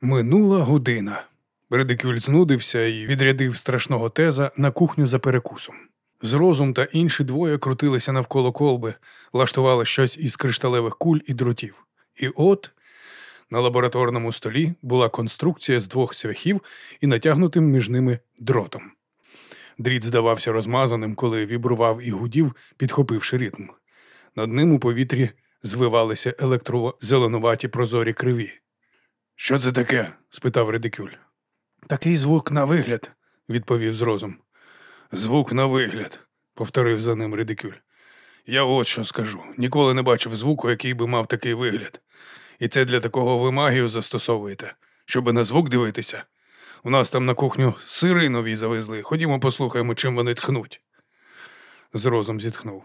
Минула година. Редикюль знудився і відрядив страшного теза на кухню за перекусом. Зрозум та інші двоє крутилися навколо колби, лаштували щось із кришталевих куль і дротів. І от на лабораторному столі була конструкція з двох цвяхів і натягнутим між ними дротом. Дріт здавався розмазаним, коли вібрував і гудів, підхопивши ритм. Над ним у повітрі звивалися електрозеленуваті прозорі криві. Що це таке? спитав Редикюль. Такий звук на вигляд, відповів зрозум. Звук на вигляд, повторив за ним Редикюль. Я от що скажу. Ніколи не бачив звуку, який би мав такий вигляд. І це для такого ви магію застосовуєте, щоби на звук дивитися. У нас там на кухню сири нові завезли. Ходімо послухаємо, чим вони тхнуть. Зрозум зітхнув.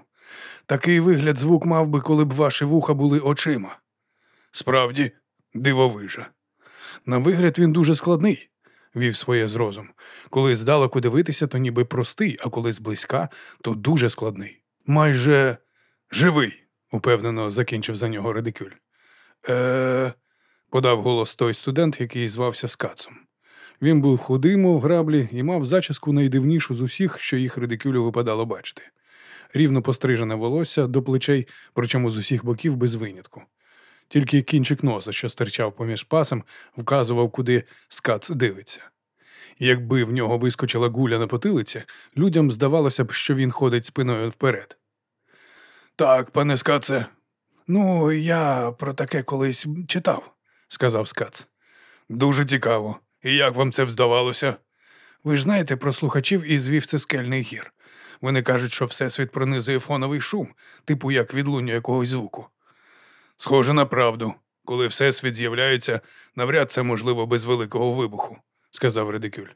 Такий вигляд звук мав би, коли б ваші вуха були очима. Справді, дивовижа. На вигляд він дуже складний, вів своє зрозум. Коли здалеку дивитися, то ніби простий, а коли зблизька, то дуже складний. Майже живий, упевнено закінчив за нього редикюль. Е, подав голос той студент, який звався Скацом. Він був худий, мов граблі, і мав зачіску найдивнішу з усіх, що їх редикюлю випадало бачити. Рівно пострижене волосся до плечей, причому з усіх боків без винятку. Тільки кінчик носа, що стирчав поміж пасом, вказував, куди скац дивиться. Якби в нього вискочила гуля на потилиці, людям здавалося б, що він ходить спиною вперед. Так, пане скаце, ну я про таке колись читав, сказав скац. Дуже цікаво. І як вам це вздавалося? Ви ж знаєте про слухачів із вівцескельних гір. Вони кажуть, що Всесвіт пронизує фоновий шум, типу як відлуння якогось звуку. Схоже на правду. Коли Всесвіт з'являється, навряд це можливо без великого вибуху, сказав Редикюль.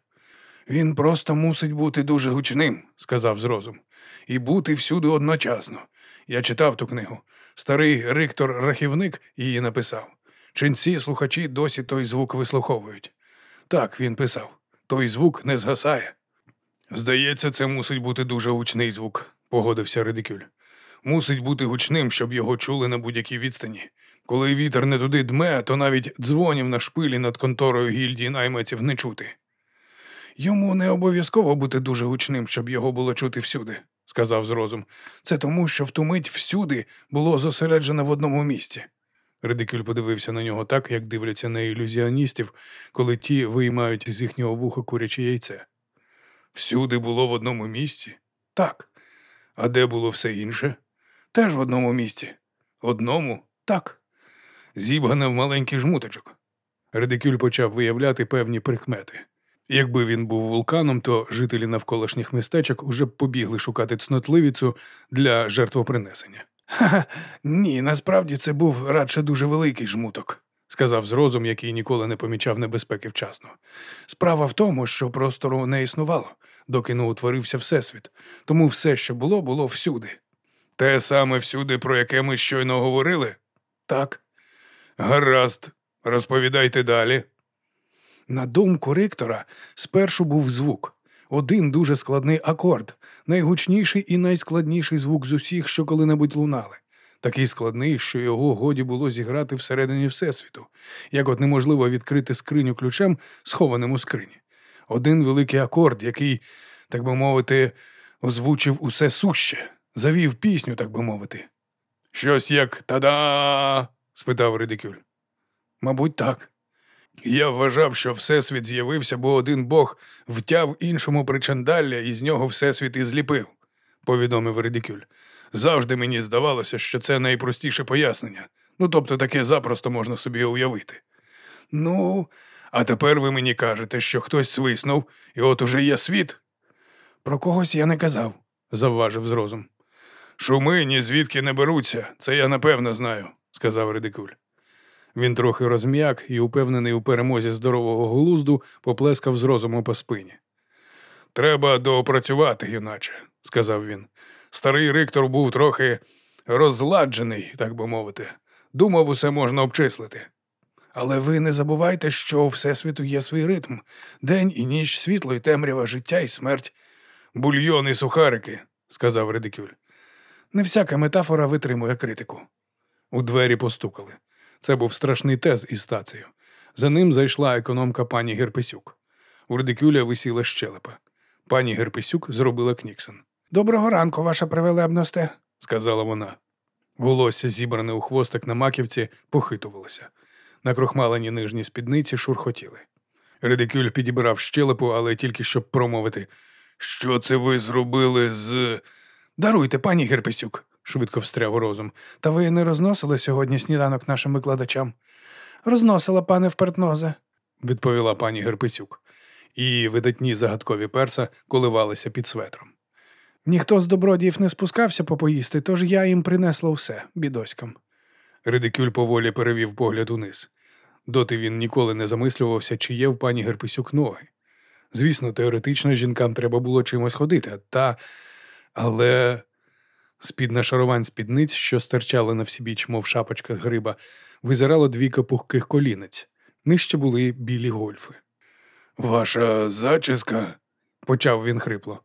Він просто мусить бути дуже гучним, сказав зрозум, і бути всюди одночасно. Я читав ту книгу. Старий риктор-рахівник її написав. Ченці слухачі досі той звук вислуховують. Так, він писав, той звук не згасає. Здається, це мусить бути дуже гучний звук, погодився Редикюль. Мусить бути гучним, щоб його чули на будь-якій відстані. Коли вітер не туди дме, то навіть дзвонів на шпилі над конторою гільдії наймеців не чути. Йому не обов'язково бути дуже гучним, щоб його було чути всюди, сказав зрозум. Це тому, що в ту мить всюди було зосереджено в одному місці. Редикюль подивився на нього так, як дивляться на ілюзіоністів, коли ті виймають з їхнього вуха куряче яйце. Всюди було в одному місці? Так. А де було все інше? Теж в одному місці. Одному? Так. Зібгане в маленький жмуточок. Редикюль почав виявляти певні прикмети. Якби він був вулканом, то жителі навколишніх містечок уже б побігли шукати цнотливіцю для жертвопринесення. Ха, ні, насправді це був радше дуже великий жмуток, сказав зрозум, який ніколи не помічав небезпеки вчасно. Справа в тому, що простору не існувало, доки не утворився Всесвіт, тому все, що було, було всюди. Те саме всюди, про яке ми щойно говорили? Так. Гаразд, розповідайте далі. На думку Риктора, спершу був звук. Один дуже складний акорд, найгучніший і найскладніший звук з усіх, що коли-небудь лунали. Такий складний, що його годі було зіграти всередині Всесвіту, як от неможливо відкрити скриню ключем, схованим у скрині. Один великий акорд, який, так би мовити, озвучив усе суще, завів пісню, так би мовити. Щось як та-да? спитав Редикюль. Мабуть, так. Я вважав, що Всесвіт з'явився, бо один Бог втяв іншому причандалля і з нього Всесвіт і зліпив, повідомив Редикюль. Завжди мені здавалося, що це найпростіше пояснення. Ну, тобто таке запросто можна собі уявити. Ну, а тепер ви мені кажете, що хтось свиснув, і от уже є світ. Про когось я не казав, завважив зрозум. Шуми ні звідки не беруться, це я напевно знаю, сказав Редикуль. Він трохи розм'як і, упевнений у перемозі здорового глузду, поплескав з розуму по спині. Треба доопрацювати, юначе, сказав він. Старий Риктор був трохи розладжений, так би мовити. Думав, усе можна обчислити. Але ви не забувайте, що у Всесвіту є свій ритм день і ніч, світло і темрява, життя і смерть. Бульйон і сухарики, сказав Редикюль. Не всяка метафора витримує критику. У двері постукали. Це був страшний тез із стацією. За ним зайшла економка пані Герпесюк. У редикюля висіла щелепа. Пані Герпесюк зробила кніксон. Доброго ранку, ваша привелебносте, сказала вона. Волосся, зібране у хвостик на маківці, похитувалося. На крохмалені нижні спідниці шурхотіли. Редикюль підібрав щелепу, але тільки щоб промовити. Що це ви зробили з. Даруйте, пані Герпесюк, швидко встряв розум. Та ви не розносили сьогодні сніданок нашим викладачам? Розносила, пане впертнозе, відповіла пані Герпесюк. І видатні загадкові перса коливалися під светром. Ніхто з добродіїв не спускався попоїсти, тож я їм принесла все, бідоськам. Редикюль поволі перевів погляд униз. Доти він ніколи не замислювався, чи є в пані Герпесюк ноги. Звісно, теоретично жінкам треба було чимось ходити, та. Але з-під нашарувань спідниць, що стирчали на всібіч, мов шапочка гриба, визирало дві капухких колінець. Нижче були білі гольфи. Ваша зачіска, почав він хрипло.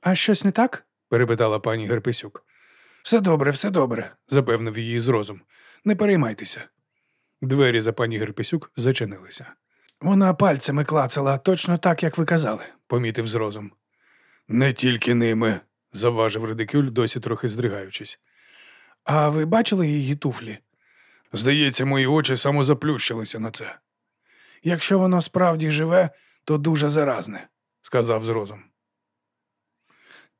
А щось не так? перепитала пані Герпесюк. Все добре, все добре, запевнив її з розум. Не переймайтеся. Двері за пані Герпесюк зачинилися. Вона пальцями клацала, точно так, як ви казали, помітив з розум. Не тільки ними, завважив редикюль, досі трохи здригаючись. А ви бачили її туфлі? Здається, мої очі самозаплющилися на це. Якщо воно справді живе, то дуже заразне, сказав з розум.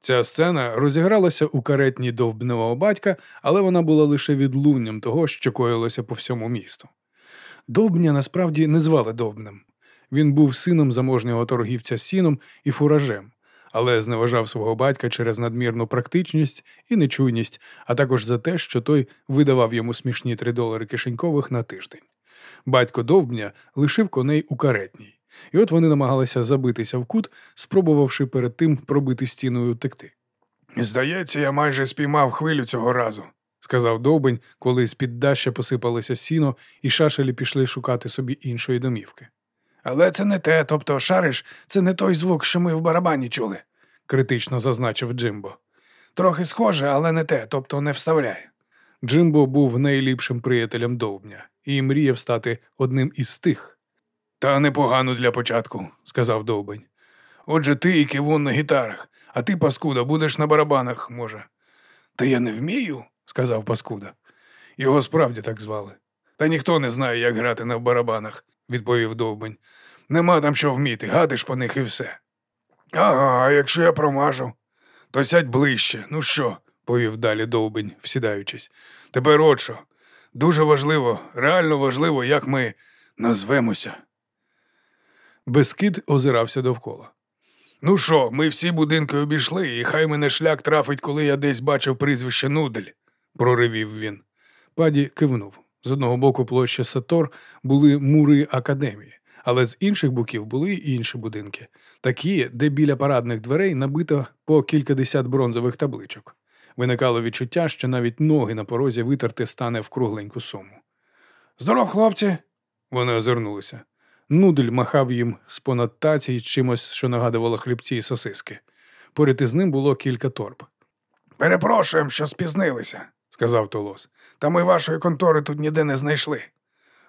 Ця сцена розігралася у каретні довбневого батька, але вона була лише відлунням того, що коїлося по всьому місту. Довбня насправді не звали Довбнем. Він був сином заможнього торгівця сіном і фуражем, але зневажав свого батька через надмірну практичність і нечуйність, а також за те, що той видавав йому смішні три долари кишенькових на тиждень. Батько Довбня лишив коней у каретній, і от вони намагалися забитися в кут, спробувавши перед тим пробити стіною текти. Здається, я майже спіймав хвилю цього разу, сказав Довбень, коли з під даща посипалося сіно, і шашелі пішли шукати собі іншої домівки. Але це не те, тобто шариш, це не той звук, що ми в барабані чули, критично зазначив Джимбо. Трохи схоже, але не те, тобто не вставляє. Джимбо був найліпшим приятелем Довбня і мріяв стати одним із тих. Та непогано для початку, сказав Довбень. Отже, ти і кивун на гітарах, а ти, Паскуда, будеш на барабанах, може. Та я не вмію, сказав Паскуда. Його справді так звали. Та ніхто не знає, як грати на барабанах, відповів Довбень. Нема там що вміти, гадиш по них і все. Ага, а якщо я промажу, то сядь ближче. Ну що? повів далі Довбень, всідаючись. Тепер от що. Дуже важливо, реально важливо, як ми назвемося. Бескид озирався довкола. Ну що, ми всі будинки обійшли, і хай мене шлях трафить, коли я десь бачив прізвище Нудель, проривів він. Паді кивнув. З одного боку площі Сатор були мури академії, але з інших боків були й інші будинки, такі, де біля парадних дверей набито по кількадесят бронзових табличок. Виникало відчуття, що навіть ноги на порозі витерти стане в кругленьку суму. Здоров, хлопці! Вони озирнулися. Нудель махав їм з понад таці й чимось, що нагадувало хлібці і сосиски. Поряд із ним було кілька торб. Перепрошуємо, що спізнилися, сказав Толос. Та ми вашої контори тут ніде не знайшли.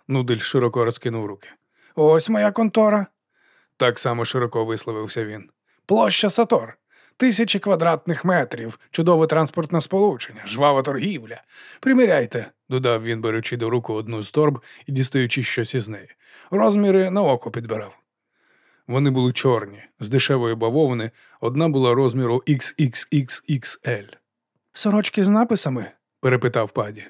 Нудель широко розкинув руки. Ось моя контора. Так само широко висловився він. Площа Сатор. Тисячі квадратних метрів, чудове транспортне сполучення, жвава торгівля. Приміряйте, додав він, беручи до руку одну з торб і дістаючи щось із неї. Розміри на око підбирав. Вони були чорні, з дешевої бавовни, одна була розміру XXXXL. Сорочки з написами? Перепитав паді.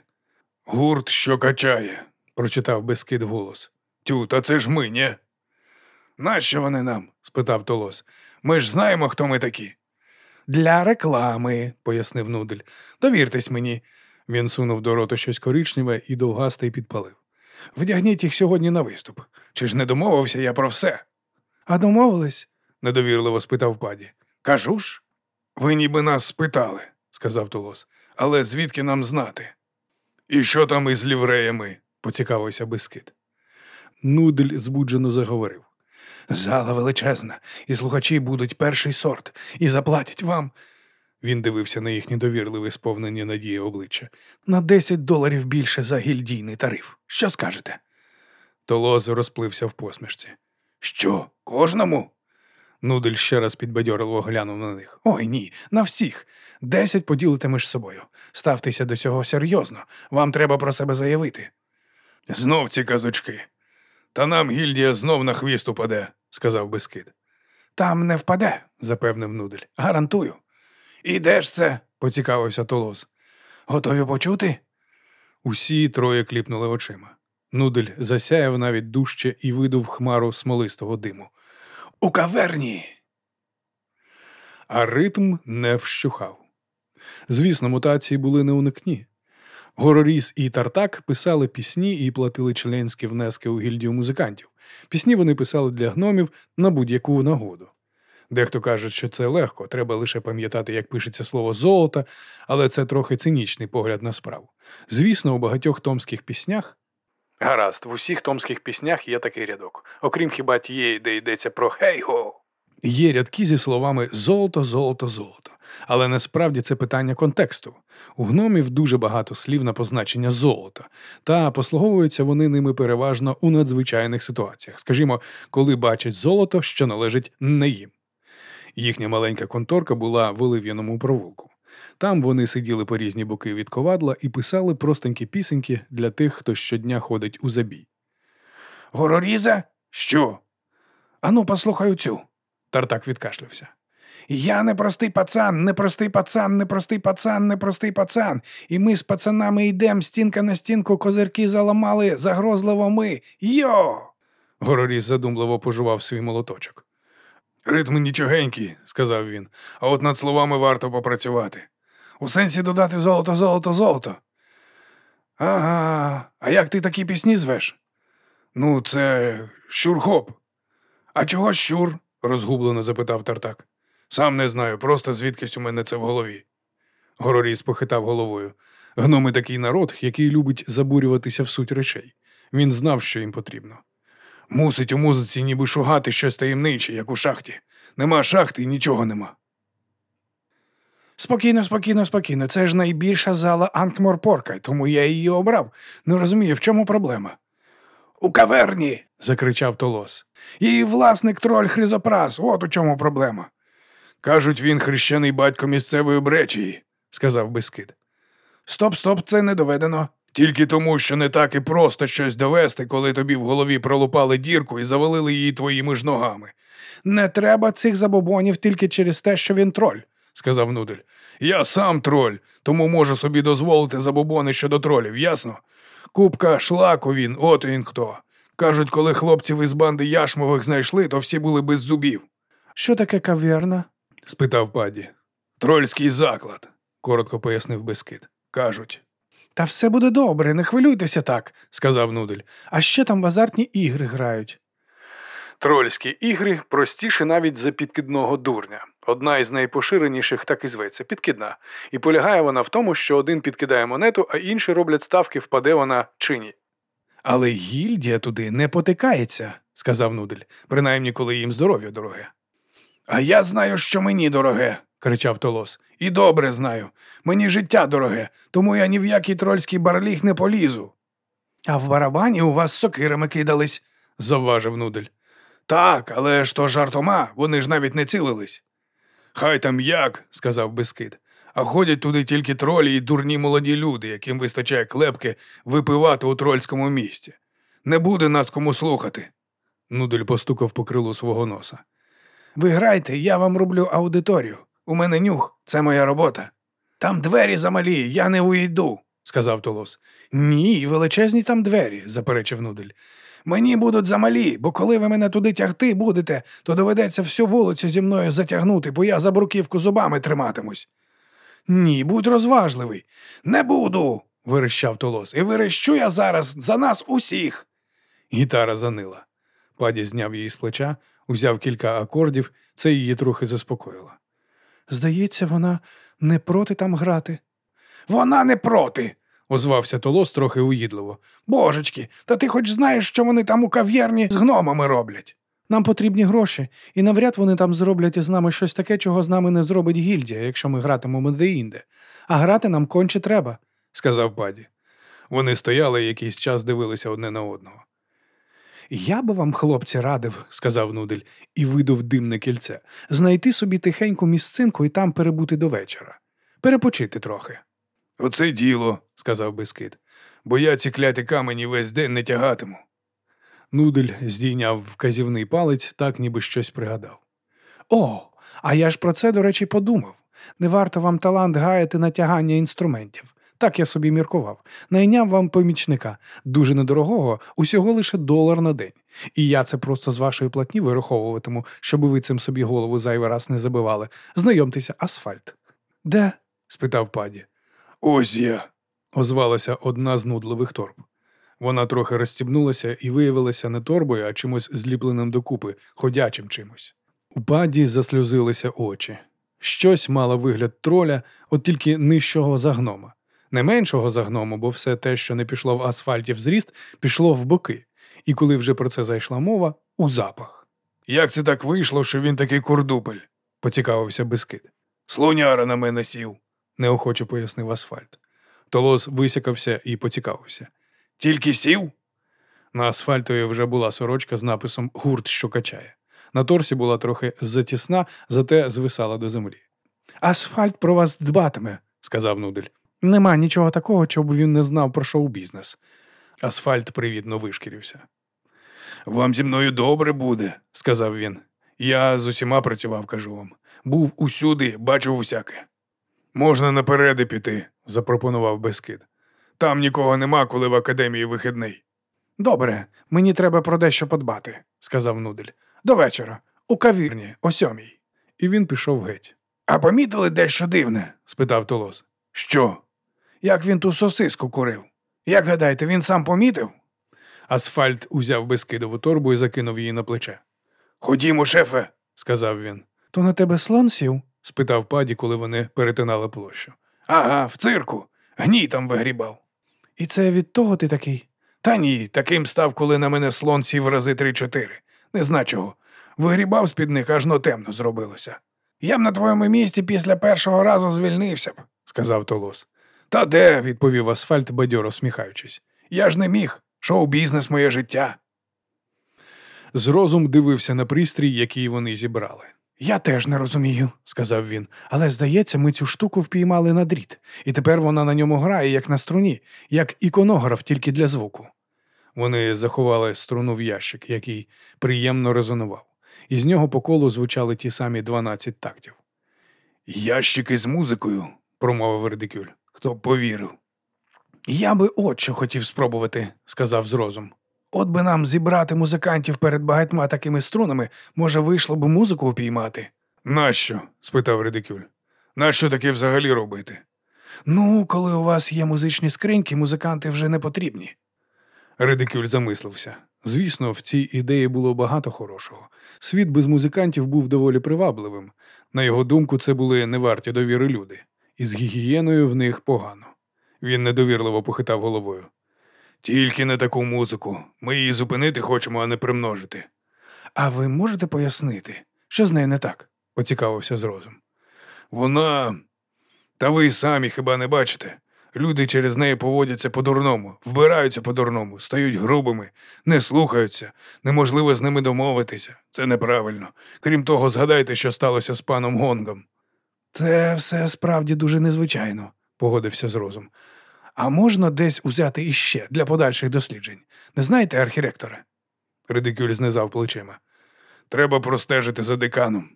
Гурт, що качає, прочитав безкид голос. Тю, та це ж ми, ні? Нащо вони нам? спитав Толос. Ми ж знаємо, хто ми такі. Для реклами, пояснив Нудель. Довіртесь мені. Він сунув до рота щось коричневе і довгасте й підпалив. Вдягніть їх сьогодні на виступ. Чи ж не домовився я про все? А домовились? недовірливо спитав паді. Кажу ж. Ви ніби нас спитали, сказав Толос. Але звідки нам знати? І що там із лівреями? поцікавився Бескид. Нудель збуджено заговорив. Зала величезна, і слухачі будуть перший сорт, і заплатять вам. Він дивився на їхні довірливі сповнені надії обличчя. На 10 доларів більше за гільдійний тариф. Що скажете? Толоз розплився в посмішці. Що, кожному? Нудель ще раз підбадьорливо глянув на них. Ой ні, на всіх. Десять поділите між собою. Ставтеся до цього серйозно. Вам треба про себе заявити. Знов ці казочки. Та нам гільдія знов на хвіст упаде, сказав Бескид. Там не впаде, запевнив Нудель. Гарантую. І де ж це? поцікавився Толоз. Готові почути? Усі троє кліпнули очима. Нудель засяяв навіть дужче і видув хмару смолистого диму. У каверні. А ритм не вщухав. Звісно, мутації були неуникні. Гороріс і Тартак писали пісні і платили членські внески у гільдію музикантів. Пісні вони писали для гномів на будь-яку нагоду. Дехто каже, що це легко, треба лише пам'ятати, як пишеться слово золото, але це трохи цинічний погляд на справу. Звісно, у багатьох томських піснях. Гаразд, в усіх томських піснях є такий рядок, окрім хіба тієї, де йдеться про хей-го. Є рядки зі словами золото, золото, золото. Але насправді це питання контексту. У гномів дуже багато слів на позначення золота, та послуговуються вони ними переважно у надзвичайних ситуаціях, скажімо, коли бачать золото, що належить не їм. Їхня маленька конторка була в Олив'яному провулку. Там вони сиділи по різні боки від ковадла і писали простенькі пісеньки для тих, хто щодня ходить у забій. Гороріза? Що? Ану, послухай цю. Тартак відкашлявся. Я непростий пацан, непростий пацан, непростий пацан, непростий пацан. І ми з пацанами йдем стінка на стінку, козирки заламали, загрозливо ми. Йо. Гороріз задумливо пожував свій молоточок. Ритм нічогенький, сказав він, а от над словами варто попрацювати. У сенсі додати золото, золото, золото. Ага, а як ти такі пісні звеш? Ну, це щур-хоп. А чого щур? розгублено запитав Тартак. Сам не знаю, просто звідкись у мене це в голові. Гороріс похитав головою. Гноми такий народ, який любить забурюватися в суть речей. Він знав, що їм потрібно. Мусить у музиці ніби шугати щось таємниче, як у шахті. Нема шахти і нічого нема. Спокійно, спокійно, спокійно. Це ж найбільша зала Анкморпорка, тому я її обрав. Не розумію, в чому проблема. У каверні. закричав Толос. Її власник троль Хризопрас, от у чому проблема. Кажуть, він хрещений батько місцевої бречії, сказав Бескид. Стоп, стоп, це не доведено. Тільки тому, що не так і просто щось довести, коли тобі в голові пролупали дірку і завалили її твоїми ж ногами. Не треба цих забобонів тільки через те, що він троль, сказав Нудель. Я сам троль, тому можу собі дозволити забобони щодо тролів, ясно? Купка шлаку він, от він хто. Кажуть, коли хлопців із банди Яшмових знайшли, то всі були без зубів. Що таке кав'ярна? спитав паді. Трольський заклад, коротко пояснив Бескид. Кажуть. Та все буде добре, не хвилюйтеся так, сказав Нудель. А ще там в азартні ігри грають. Трольські ігри простіші навіть за підкидного дурня. Одна із найпоширеніших так і зветься підкидна. І полягає вона в тому, що один підкидає монету, а інші роблять ставки, впаде вона чи ні. Але гільдія туди не потикається, сказав Нудель, принаймні коли їм здоров'я дороге. А я знаю, що мені дороге, кричав Толос. І добре знаю. Мені життя дороге, тому я ні в який трольський барліг не полізу. А в барабані у вас сокирами кидались, завважив Нудель. Так, але ж то жартома, вони ж навіть не цілились. Хай там як, сказав Бескид, а ходять туди тільки тролі і дурні молоді люди, яким вистачає клепки випивати у трольському місті. Не буде нас кому слухати. Нудель постукав по крилу свого носа. Ви грайте, я вам роблю аудиторію. У мене нюх, це моя робота. Там двері замалі, я не уйду, сказав Толос. Ні, величезні там двері, заперечив Нудель. Мені будуть замалі, бо коли ви мене туди тягти будете, то доведеться всю вулицю зі мною затягнути, бо я за бруківку зубами триматимусь. Ні, будь розважливий. Не буду, вирищав Толос. І вирищу я зараз за нас усіх. Гітара занила. Паді зняв її з плеча, узяв кілька акордів, це її трохи заспокоїло. Здається, вона не проти там грати. Вона не проти, озвався Толос трохи уїдливо. Божечки, та ти хоч знаєш, що вони там у кав'ярні з гномами роблять. Нам потрібні гроші, і навряд вони там зроблять із нами щось таке, чого з нами не зробить гільдія, якщо ми гратимемо де-інде. А грати нам конче треба, сказав паді. Вони стояли і якийсь час дивилися одне на одного. Я би вам, хлопці, радив, сказав Нудель і видав димне кільце, знайти собі тихеньку місцинку і там перебути до вечора. Перепочити трохи. Оце діло, сказав Бескид, бо я ці кляті камені весь день не тягатиму. Нудель здійняв вказівний палець, так ніби щось пригадав. О, а я ж про це, до речі, подумав. Не варто вам талант гаяти на тягання інструментів. Так я собі міркував. Найняв вам помічника, дуже недорогого, усього лише долар на день. І я це просто з вашої платні вираховуватиму, щоб ви цим собі голову зайвий раз не забивали. Знайомтеся, асфальт. Де? спитав паді. Ось я, озвалася одна з нудливих торб. Вона трохи розстібнулася і виявилася не торбою, а чимось зліпленим докупи, ходячим чимось. У паді засльозилися очі. Щось мало вигляд троля, от тільки нижчого за гнома. Не меншого за гному, бо все те, що не пішло в асфальті в зріст, пішло в боки, і коли вже про це зайшла мова, у запах. Як це так вийшло, що він такий курдупель? поцікавився Бескид. Слоняра на мене сів, неохоче пояснив асфальт. Толос висякався і поцікавився. Тільки сів? На асфальтові вже була сорочка з написом Гурт, що качає. На торсі була трохи затісна, зате звисала до землі. Асфальт про вас дбатиме, сказав Нудель. Нема нічого такого, чого він не знав про шоу-бізнес. Асфальт привітно вишкірився. Вам зі мною добре буде, сказав він. Я з усіма працював, кажу вам. Був усюди, бачив усяке. Можна напереди піти, запропонував Бескид. Там нікого нема, коли в академії вихідний. Добре, мені треба про дещо подбати, сказав Нудель. До вечора, у кавірні, о сьомій. І він пішов геть. А помітили дещо дивне? спитав Толос. Що? Як він ту сосиску курив? Як гадаєте, він сам помітив? Асфальт узяв безкидову торбу і закинув її на плече. Ходімо, шефе, сказав він. То на тебе слон сів? Спитав паді, коли вони перетинали площу. Ага, в цирку. Гній там вигрібав. І це від того ти такий? Та ні, таким став, коли на мене слон сів рази три-чотири. Не зна чого. Вигрібав з під них, аж но темно зробилося. Я б на твоєму місці після першого разу звільнився б, сказав Толос. Та де, відповів асфальт, бадьоро сміхаючись. Я ж не міг. Шоу-бізнес моє життя. Зрозум дивився на пристрій, який вони зібрали. Я теж не розумію, сказав він, але здається, ми цю штуку впіймали на дріт, і тепер вона на ньому грає, як на струні, як іконограф тільки для звуку. Вони заховали струну в ящик, який приємно резонував, і з нього по колу звучали ті самі дванадцять тактів. Ящики з музикою, промовив Редикюль. Хто б повірив? Я би от що хотів спробувати, сказав зрозум. От би нам зібрати музикантів перед багатьма такими струнами, може, вийшло б музику упіймати. Нащо? спитав Редикюль. Нащо таке взагалі робити? Ну, коли у вас є музичні скриньки, музиканти вже не потрібні. Редикюль замислився. Звісно, в цій ідеї було багато хорошого. Світ без музикантів був доволі привабливим. На його думку, це були неварті довіри люди, і з гігієною в них погано. Він недовірливо похитав головою. Тільки не таку музику. Ми її зупинити хочемо, а не примножити. А ви можете пояснити, що з нею не так? поцікавився зрозум. Вона. Та ви самі хіба не бачите? Люди через неї поводяться по-дурному, вбираються по-дурному, стають грубими, не слухаються, неможливо з ними домовитися. Це неправильно. Крім того, згадайте, що сталося з паном Гонгом. Це все справді дуже незвичайно, погодився з розум. А можна десь узяти іще для подальших досліджень? Не знаєте, архіректоре? Редикюль знизав плечима. Треба простежити за деканом.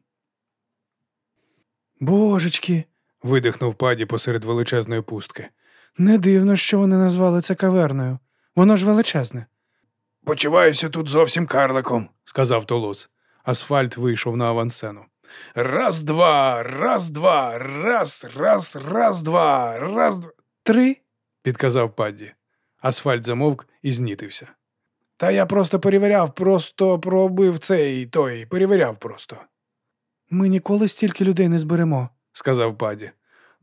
Божечки. видихнув паді посеред величезної пустки. Не дивно, що вони назвали це каверною. Воно ж величезне. Почуваюся тут зовсім карликом, сказав Толос. Асфальт вийшов на авансцену. Раз, два, раз, два, раз, раз, раз, два, раз, два. Три, підказав Падді. Асфальт замовк і знітився. Та я просто перевіряв, просто пробив цей той, перевіряв просто. Ми ніколи стільки людей не зберемо, сказав Падді.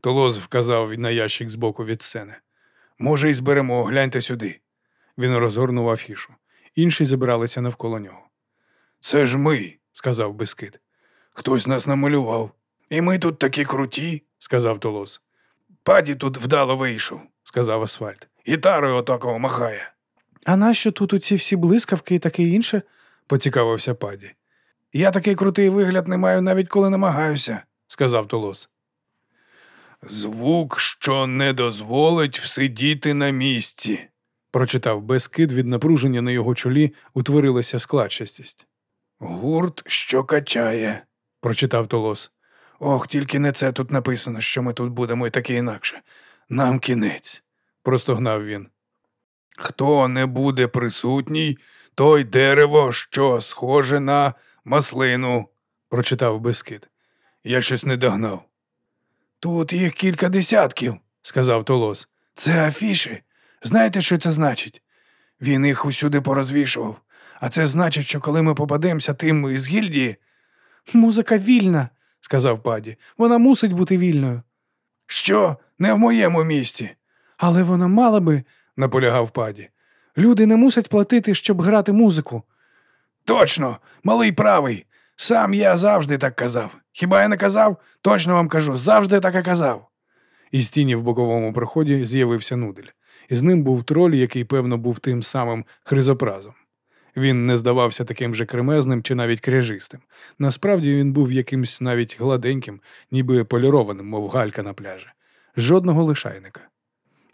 Толоз вказав на ящик збоку від сцени. Може, і зберемо, гляньте сюди. Він розгорнув афішу. Інші забиралися навколо нього. Це ж ми, сказав Бескид. Хтось нас намалював. І ми тут такі круті, сказав Толос. Паді тут вдало вийшов, сказав асфальт. Гітарою отакого махає. А нащо тут оці всі блискавки і таке інше? поцікавився паді. Я такий крутий вигляд не маю навіть коли намагаюся, сказав Толос. Звук, що не дозволить всидіти на місці, прочитав безкид від напруження на його чолі, утворилася складчастість. Гурт, що качає, прочитав Толос. Ох, тільки не це тут написано, що ми тут будемо і таке інакше. Нам кінець, простогнав він. Хто не буде присутній, той дерево, що схоже на маслину, прочитав Бескид. Я щось не догнав. Тут їх кілька десятків, сказав Толос. Це афіші. Знаєте, що це значить? Він їх усюди порозвішував. А це значить, що коли ми попадемося тим із гільдії. Музика вільна, сказав паді. Вона мусить бути вільною. Що? Не в моєму місті. Але вона мала би, наполягав паді. Люди не мусять платити, щоб грати музику. Точно, малий правий. Сам я завжди так казав. Хіба я не казав? Точно вам кажу, завжди так і казав. Із тіні в боковому проході з'явився нудель. І з ним був троль, який, певно, був тим самим хризопразом. Він не здавався таким же кремезним чи навіть кряжистим. Насправді він був якимсь навіть гладеньким, ніби полірованим, мов галька на пляжі. Жодного лишайника.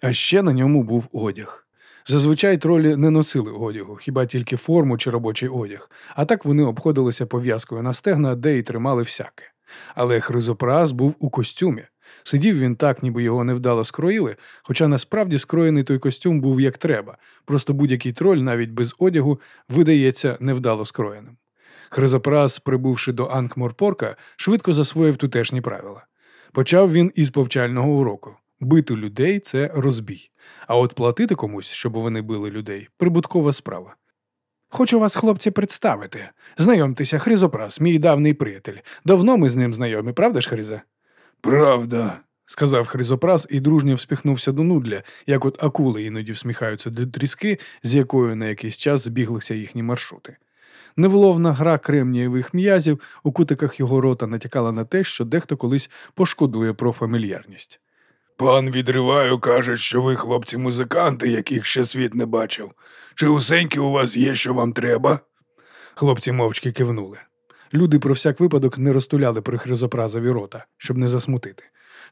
А ще на ньому був одяг. Зазвичай тролі не носили одягу, хіба тільки форму чи робочий одяг, а так вони обходилися пов'язкою на стегна, де й тримали всяке. Але хризопраз був у костюмі. Сидів він так, ніби його невдало скроїли, хоча насправді скроєний той костюм був як треба, просто будь-який троль, навіть без одягу, видається невдало скроєним. Хризопраз, прибувши до Анкморпорка, швидко засвоїв тутешні правила. Почав він із повчального уроку. Бити людей це розбій. А от платити комусь, щоб вони били людей прибуткова справа. Хочу вас, хлопці, представити. Знайомтеся, Хризопрас, мій давний приятель. Давно ми з ним знайомі, правда ж, Хриза? Правда, сказав Хризопрас і дружньо вспіхнувся до нудля, як от акули іноді всміхаються до тріски, з якою на якийсь час збіглися їхні маршрути. Невловна гра кремнієвих м'язів у кутиках його рота натякала на те, що дехто колись пошкодує про фамільярність. Пан відриваю каже, що ви, хлопці, музиканти, яких ще світ не бачив. Чи усеньки у вас є, що вам треба? Хлопці мовчки кивнули. Люди про всяк випадок не розтуляли при хризопразові рота, щоб не засмутити.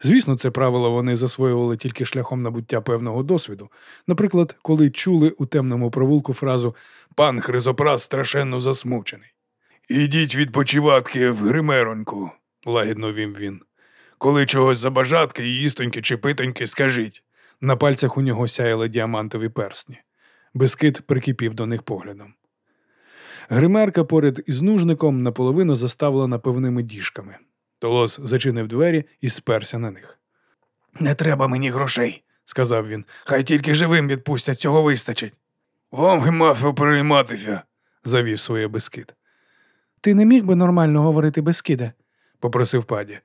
Звісно, це правило вони засвоювали тільки шляхом набуття певного досвіду. Наприклад, коли чули у темному провулку фразу Пан Хризопраз страшенно засмучений. Ідіть відпочиватки в гримероньку, лагідно вім він. Коли чогось забажатки, їстоньки чи питоньки, скажіть. На пальцях у нього сяяли діамантові персні. Бескид прикипів до них поглядом. Гримерка поряд із нужником наполовину заставлена певними діжками. Толос зачинив двері і сперся на них. Не треба мені грошей, сказав він. Хай тільки живим відпустять, цього вистачить. Вам гемафо перейматися, завів своє Бескид. Ти не міг би нормально говорити Бескиде? попросив паді.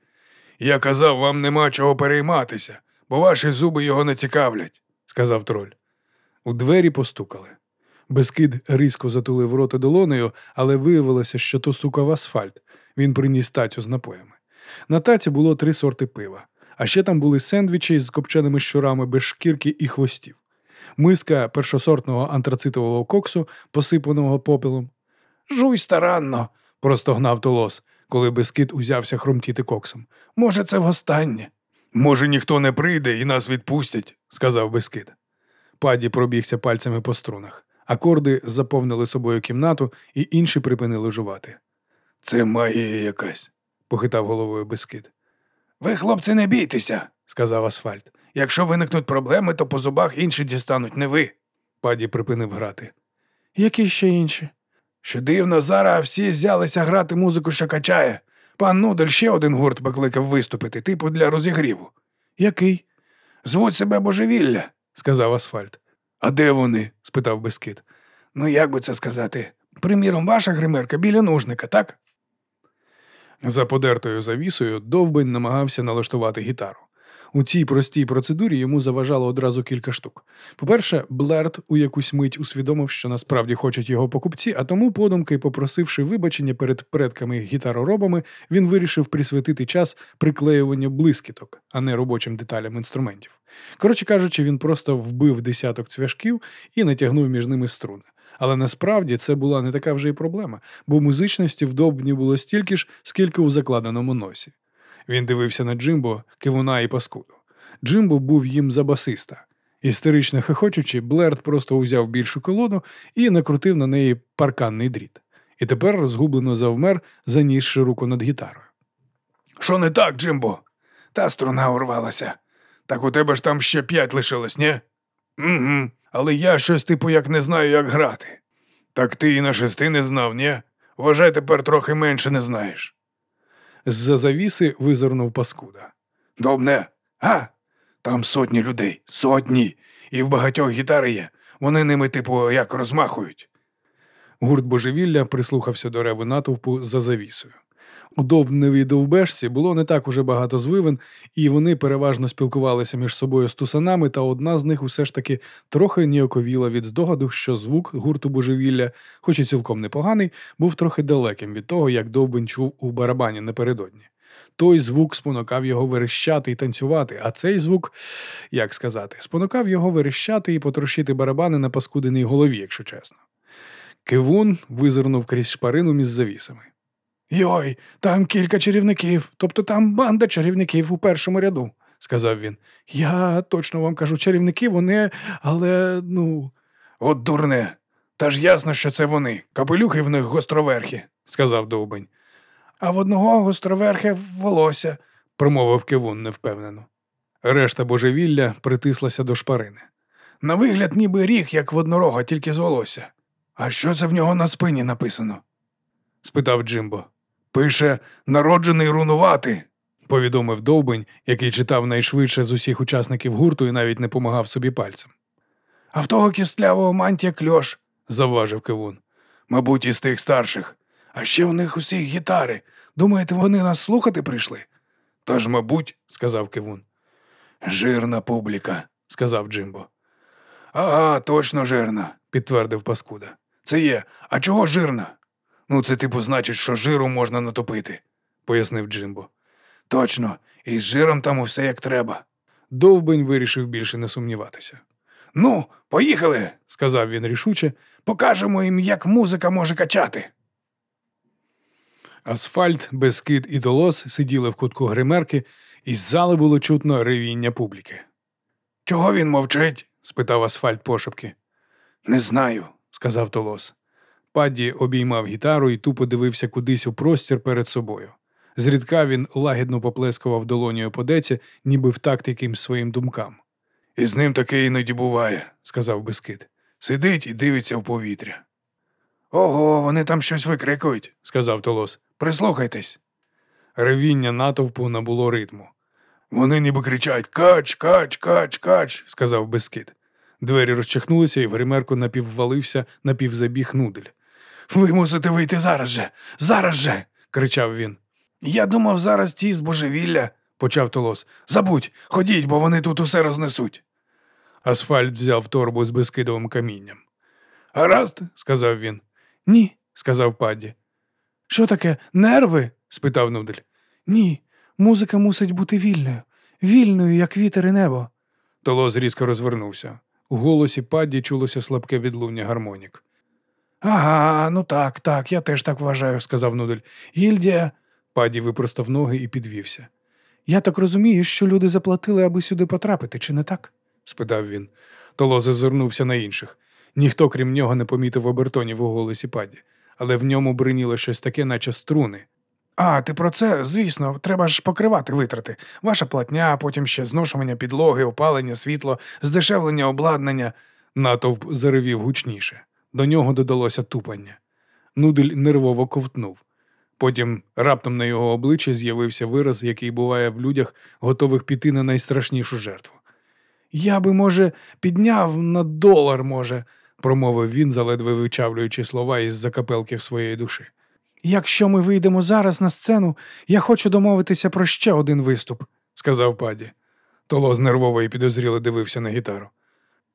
Я казав, вам нема чого перейматися, бо ваші зуби його не цікавлять, сказав троль. У двері постукали. Бескид різко затулив рота долонею, але виявилося, що то сукав асфальт. Він приніс тацю з напоями. На таці було три сорти пива, а ще там були сендвічі з копченими щурами без шкірки і хвостів, миска першосортного антрацитового коксу, посипаного попелом. Жуй старанно, простогнав толос коли Бескид узявся хромтіти коксом. Може, це востаннє. Може, ніхто не прийде і нас відпустять, сказав Бескид. Паді пробігся пальцями по струнах. Акорди заповнили собою кімнату, і інші припинили жувати. Це магія якась, похитав головою Бескид. Ви, хлопці, не бійтеся, сказав асфальт. Якщо виникнуть проблеми, то по зубах інші дістануть, не ви. Паді припинив грати. Які ще інші? Що дивно, зараз всі взялися грати музику, що качає. Пан Нудель ще один гурт покликав виступити, типу для розігріву. Який? Звуть себе божевілля, сказав асфальт. А де вони? спитав Бескид. Ну, як би це сказати? Приміром, ваша гримерка біля нужника, так? За подертою завісою довбень намагався налаштувати гітару. У цій простій процедурі йому заважало одразу кілька штук. По-перше, Блерт у якусь мить усвідомив, що насправді хочуть його покупці, а тому, подумки, попросивши вибачення перед предками гітароробами, він вирішив присвятити час приклеюванню блискіток, а не робочим деталям інструментів. Коротше кажучи, він просто вбив десяток цвяшків і натягнув між ними струни. Але насправді це була не така вже й проблема, бо музичності в було стільки ж, скільки у закладеному носі. Він дивився на Джимбо, кивуна і паскуду. Джимбо був їм за басиста. Істерично хихочучи, Блерт просто узяв більшу колоду і накрутив на неї парканний дріт. І тепер розгублено завмер, занісши руку над гітарою. Що не так, Джимбо? Та струна урвалася. Так у тебе ж там ще п'ять лишилось, ні? Угу. Але я щось типу як не знаю, як грати. Так ти і на шести не знав, ні? Вважай, тепер трохи менше не знаєш. З-за завіси визирнув паскуда. Добне, а? Там сотні людей, сотні, і в багатьох гітари є. Вони ними, типу, як розмахують. Гурт божевілля прислухався до реву натовпу за завісою. У довбневій довбешці було не так уже багато звивин, і вони переважно спілкувалися між собою з тусанами, та одна з них усе ж таки трохи ніяковіла від здогаду, що звук гурту божевілля, хоч і цілком непоганий, був трохи далеким від того, як довбень чув у барабані напередодні. Той звук спонукав його верещати і танцювати, а цей звук, як сказати, спонукав його верещати і потрощити барабани на паскудиній голові, якщо чесно. Кивун визирнув крізь шпарину між завісами. Йой, там кілька чарівників, тобто там банда чарівників у першому ряду, сказав він. Я точно вам кажу, чарівники вони, але ну. От дурне. Та ж ясно, що це вони. Капелюхи в них гостроверхі, сказав довбень. А в одного гостроверхе волосся, промовив кивун невпевнено. Решта божевілля притислася до шпарини. На вигляд, ніби ріг, як в однорога, тільки з волосся. А що це в нього на спині написано? спитав Джимбо. Пише народжений рунувати, повідомив довбень, який читав найшвидше з усіх учасників гурту і навіть не помагав собі пальцем. А в того кістлявого мантія кльош, завважив Кивун. Мабуть, із тих старших. А ще в них усіх гітари. Думаєте, вони нас слухати прийшли? Тож, мабуть, сказав Кивун. Жирна публіка, сказав Джимбо. Ага, точно жирна, підтвердив Паскуда. Це є. А чого жирна? Ну, це типу значить, що жиру можна натопити, пояснив Джимбо. Точно, і з жиром там усе як треба. Довбень вирішив більше не сумніватися. Ну, поїхали, сказав він рішуче, покажемо їм, як музика може качати. Асфальт, Бескид і Долос сиділи в кутку гримерки, і з зали було чутно ревіння публіки. Чого він мовчить? спитав асфальт пошепки. Не знаю, сказав Толос. Падді обіймав гітару і тупо дивився кудись у простір перед собою. Зрідка він лагідно поплескував долонію по деці, ніби в такт якимсь своїм думкам. І з ним таке іноді буває, сказав Бескид. Сидить і дивиться в повітря. Ого, вони там щось викрикують, сказав Толос. Прислухайтесь. Ревіння натовпу набуло ритму. Вони ніби кричать Кач, кач, кач, кач, сказав Бескид. Двері розчахнулися, і в гримерку напіввалився напівзабіг нудель. Ви мусите вийти зараз же, зараз же. кричав він. Я думав, зараз ті з божевілля, почав Толос. Забудь, ходіть, бо вони тут усе рознесуть. Асфальт взяв торбу з безкидовим камінням. Гаразд, сказав він. Ні, сказав Падді. Що таке, нерви? спитав Нудель. Ні, музика мусить бути вільною, вільною, як вітер і небо. Толос різко розвернувся. У голосі Падді чулося слабке відлуння гармонік. Ага, ну так, так, я теж так вважаю, сказав Нудель. Гільдія. Падді випростав ноги і підвівся. Я так розумію, що люди заплатили, аби сюди потрапити, чи не так? спитав він. Толо зазирнувся на інших. Ніхто, крім нього, не помітив обертонів у голосі Падді, але в ньому бриніло щось таке, наче струни. А, ти про це, звісно, треба ж покривати витрати. Ваша платня, потім ще зношування підлоги, опалення, світло, здешевлення обладнання. Натовп заревів гучніше. До нього додалося тупання. Нудель нервово ковтнув. Потім раптом на його обличчі з'явився вираз, який буває в людях, готових піти на найстрашнішу жертву. Я би, може, підняв на долар, може, промовив він, заледве вичавлюючи слова із закапелків своєї душі. Якщо ми вийдемо зараз на сцену, я хочу домовитися про ще один виступ, сказав паді. Толос нервово і підозріло дивився на гітару.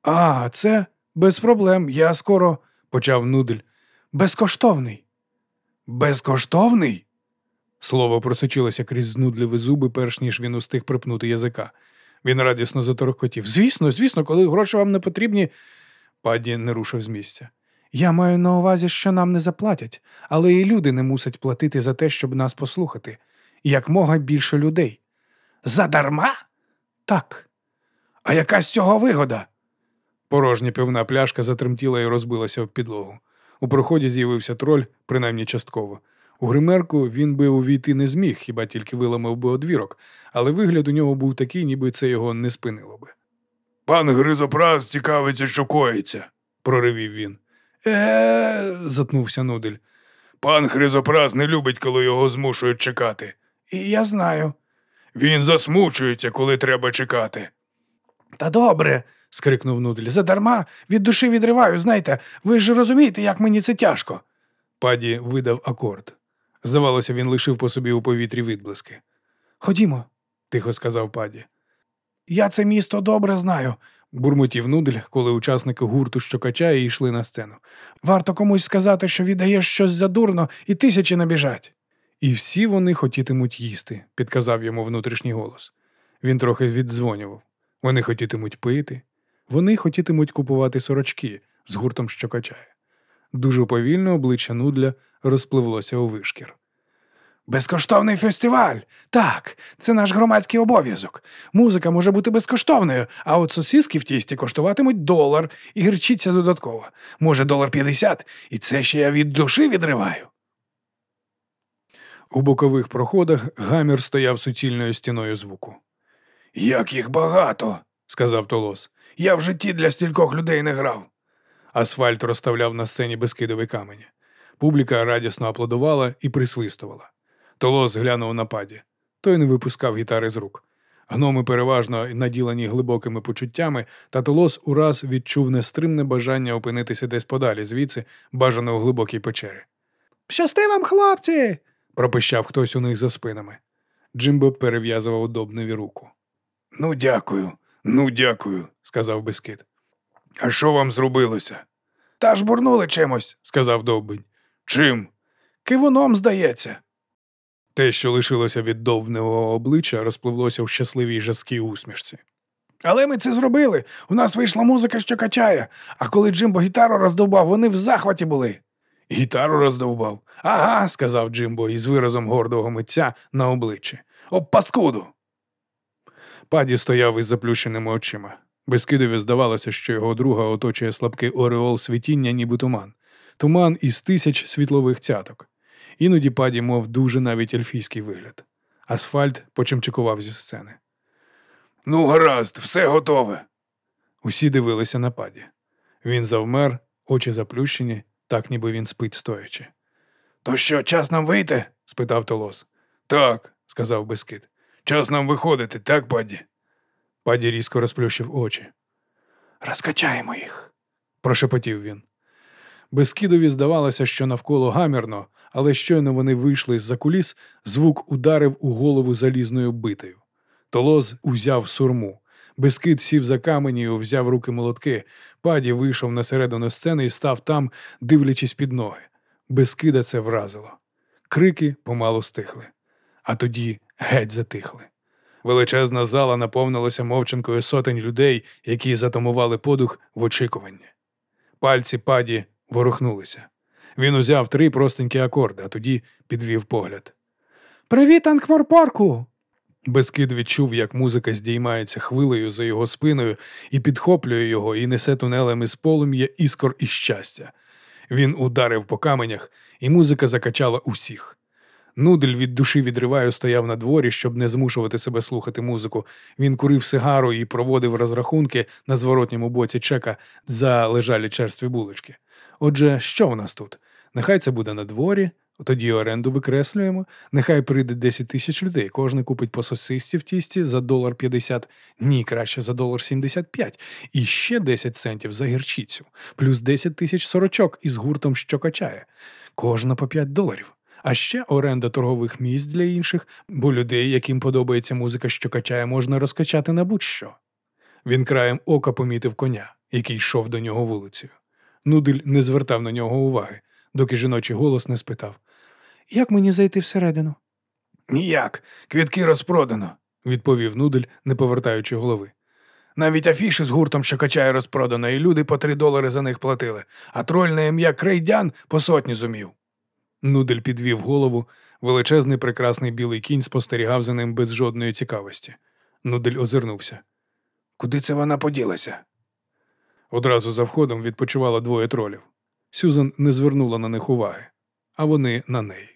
А, це без проблем. Я скоро, почав нудель. Безкоштовний. Безкоштовний? Слово просочилося крізь знудливі зуби, перш ніж він устиг припнути язика. Він радісно заторохкотів. Звісно, звісно, коли гроші вам не потрібні. Паді не рушив з місця. Я маю на увазі, що нам не заплатять, але і люди не мусять платити за те, щоб нас послухати. Якмога більше людей. Задарма? Так. А яка з цього вигода? Порожня пивна пляшка затремтіла і розбилася в підлогу. У проході з'явився троль, принаймні частково. У гримерку він би увійти не зміг, хіба тільки виламав би одвірок, але вигляд у нього був такий, ніби це його не спинило би. Пан Гризопрас цікавиться, що коїться, проривів він. Е, затнувся нудель. Пан Хризопрас не любить, коли його змушують чекати. І я знаю. Він засмучується, коли треба чекати. Та добре, скрикнув нудель. Задарма від душі відриваю, знаєте, ви ж розумієте, як мені це тяжко. Паді видав акорд. Здавалося, він лишив по собі у повітрі відблиски. Ходімо, тихо сказав паді. Я це місто добре знаю, бурмотів нудель, коли учасники гурту що качає йшли на сцену. Варто комусь сказати, що віддаєш щось задурно, і тисячі набіжать. І всі вони хотітимуть їсти, підказав йому внутрішній голос. Він трохи віддзвонював. Вони хотітимуть пити, вони хотітимуть купувати сорочки з гуртом що качає. Дуже повільно обличчя нудля розпливлося у вишкір. Безкоштовний фестиваль. Так, це наш громадський обов'язок. Музика може бути безкоштовною, а от сосиски в тісті коштуватимуть долар і гірчиця додатково. Може, долар п'ятдесят, і це ще я від душі відриваю. У бокових проходах гамір стояв суцільною стіною звуку. Як їх багато, сказав Толос. Я в житті для стількох людей не грав. Асфальт розставляв на сцені безкидові камені. Публіка радісно аплодувала і присвистувала. Толос глянув на паді. Той не випускав гітари з рук. Гноми переважно наділені глибокими почуттями, та Толос ураз відчув нестримне бажання опинитися десь подалі, звідси, бажано у глибокій печері. Щасти вам, хлопці! пропищав хтось у них за спинами. Джимбо перев'язував Добневі руку. Ну, дякую, ну, дякую, сказав Бескид. А що вам зробилося? Та ж бурнули чимось, сказав Довбень. Чим? Кивуном, здається. Те, що лишилося від довбневого обличчя, розпливлося в щасливій жаскій усмішці. Але ми це зробили. У нас вийшла музика, що качає, а коли Джимбо гітару роздовбав, вони в захваті були. Гітару роздовбав. Ага, сказав Джимбо із виразом гордого митця на обличчі. Об паскуду. Паді стояв із заплющеними очима. Безкидові здавалося, що його друга оточує слабкий ореол світіння, ніби туман, туман із тисяч світлових цяток. Іноді паді, мов дуже навіть ельфійський вигляд. Асфальт почимчикував зі сцени. Ну, гаразд, все готове. Усі дивилися на паді. Він завмер, очі заплющені, так ніби він спить стоячи. То що, час нам вийти? спитав Толос. Так, сказав Бескид. Час нам виходити, так, паді? Паді різко розплющив очі. Розкачаємо їх, прошепотів він. Безкидові здавалося, що навколо гамірно, але щойно вони вийшли з-за куліс, звук ударив у голову залізною битою. Толоз узяв сурму. Безкид сів за камені і взяв руки молотки. Паді вийшов на середину сцени і став там, дивлячись під ноги. Безкида це вразило. Крики помалу стихли, а тоді геть затихли. Величезна зала наповнилася мовчанкою сотень людей, які затамували подух в очікуванні. Пальці паді ворухнулися. Він узяв три простенькі акорди, а тоді підвів погляд. Привіт, Анкморпорку! Безкид відчув, як музика здіймається хвилею за його спиною і підхоплює його і несе тунелем із полум'я іскор і щастя. Він ударив по каменях, і музика закачала усіх. Нудель від душі відриваю стояв на дворі, щоб не змушувати себе слухати музику. Він курив сигару і проводив розрахунки на зворотньому боці чека за лежалі черстві булочки. Отже, що у нас тут? Нехай це буде на дворі, тоді оренду викреслюємо. Нехай прийде 10 тисяч людей, кожен купить по сосисці в тісті за долар 50, ні, краще за долар 75, і ще 10 центів за гірчицю, плюс 10 тисяч сорочок із гуртом, що качає. Кожна по 5 доларів. А ще оренда торгових місць для інших, бо людей, яким подобається музика, що качає, можна розкачати на будь-що. Він краєм ока помітив коня, який йшов до нього вулицею. Нудель не звертав на нього уваги, доки жіночий голос не спитав Як мені зайти всередину? Ніяк, квітки розпродано, відповів Нудель, не повертаючи голови. Навіть афіші з гуртом, що качає розпродано, і люди по три долари за них платили, а трольне ім'я Крейдян по сотні зумів. Нудель підвів голову, величезний прекрасний білий кінь спостерігав за ним без жодної цікавості. Нудель озирнувся. Куди це вона поділася? Одразу за входом відпочивало двоє тролів. Сюзан не звернула на них уваги, а вони на неї.